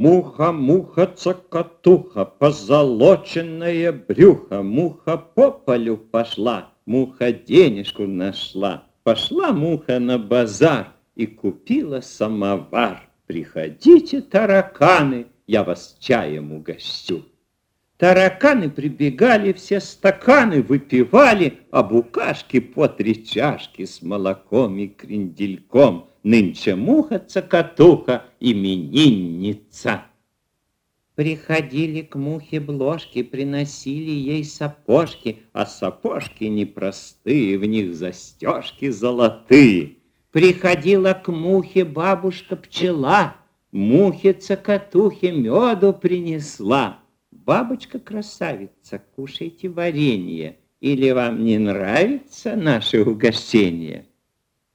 Муха, муха, цокотуха, позолоченное брюхо, Муха по полю пошла, муха денежку нашла. Пошла муха на базар и купила самовар. Приходите, тараканы, я вас чаем угощу. Тараканы прибегали, все стаканы выпивали, а букашки по три чашки с молоком и крендельком. Нынче муха-цокотуха, именинница. Приходили к мухе бложки, приносили ей сапожки, а сапожки непростые, в них застежки золотые. Приходила к мухе бабушка-пчела, мухе-цокотухе меду принесла. Бабочка-красавица, кушайте варенье, или вам не нравится наше угощение?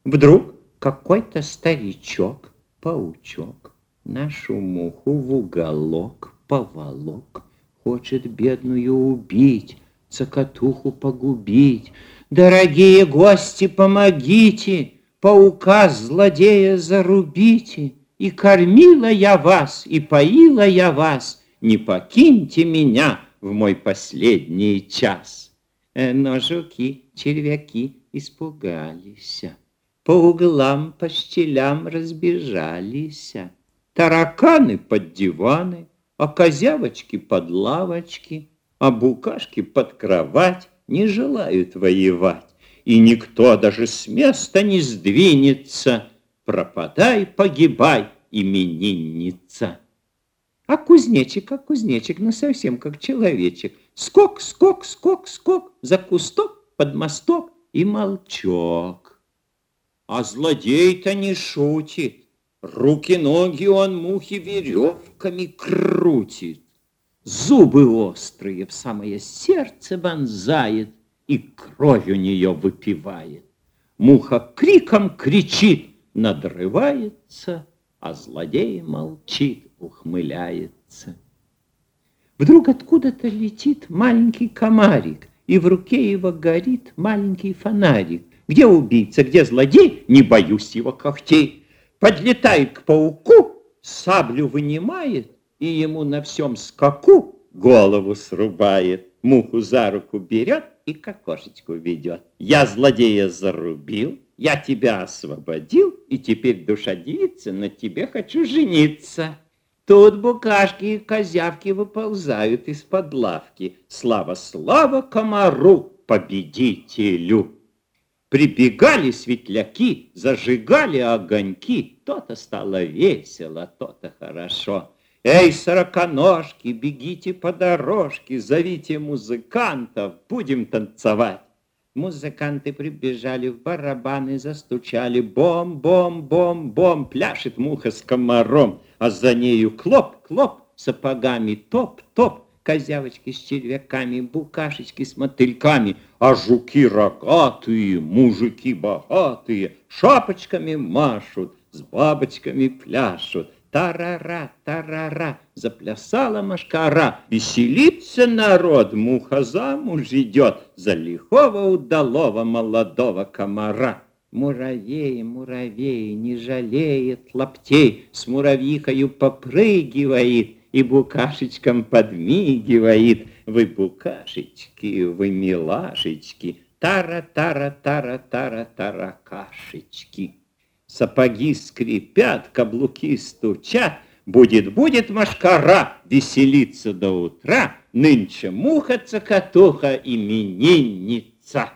Вдруг какой-то старичок, паучок, нашу муху в уголок поволок, хочет бедную убить, цокотуху погубить. Дорогие гости, помогите, паука злодея зарубите, и кормила я вас, и поила я вас, не покиньте меня в мой последний час. Э, но жуки, червяки испугались, по углам, по щелям разбежались. Тараканы под диваны, а козявочки под лавочки, а букашки под кровать не желают воевать, и никто даже с места не сдвинется. Пропадай, погибай, именинница. А кузнечик, а кузнечик, ну совсем как человечек. Скок, скок, скок, скок, за кусток, под мосток и молчок. А злодей-то не шутит. Руки-ноги он мухи веревками крутит. Зубы острые в самое сердце вонзает и кровь у нее выпивает. Муха криком кричит, надрывается, а злодей молчит ухмыляется. Вдруг откуда-то летит маленький комарик, и в руке его горит маленький фонарик. Где убийца, где злодей, не боюсь его когтей. Подлетает к пауку, саблю вынимает, и ему на всем скаку голову срубает. Муху за руку берет и к окошечку ведет. Я злодея зарубил, я тебя освободил, и теперь душа девицы на тебе хочу жениться. Тут букашки и козявки выползают из-под лавки. Слава, слава комару, победителю! Прибегали светляки, зажигали огоньки. То-то стало весело, то-то хорошо. Эй, сороконожки, бегите по дорожке, зовите музыкантов, будем танцевать. Музыканты прибежали в барабаны, застучали. Бом-бом-бом-бом, пляшет муха с комаром, а за нею клоп-клоп, сапогами топ-топ, козявочки с червяками, букашечки с мотыльками, а жуки рогатые, мужики богатые, шапочками машут, с бабочками пляшут. Тарара, тарара, заплясала машкара, Веселится народ, муха замуж идет За лихого удалого молодого комара. Муравей, муравей, не жалеет лаптей, С муравьихою попрыгивает И букашечкам подмигивает. Вы букашечки, вы милашечки, Тара-тара-тара-тара-таракашечки. Сапоги скрипят, каблуки стучат, Будет, будет машкара веселиться до утра, Нынче муха-цокотуха именинница.